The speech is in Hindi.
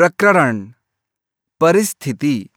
प्रकरण परिस्थिति।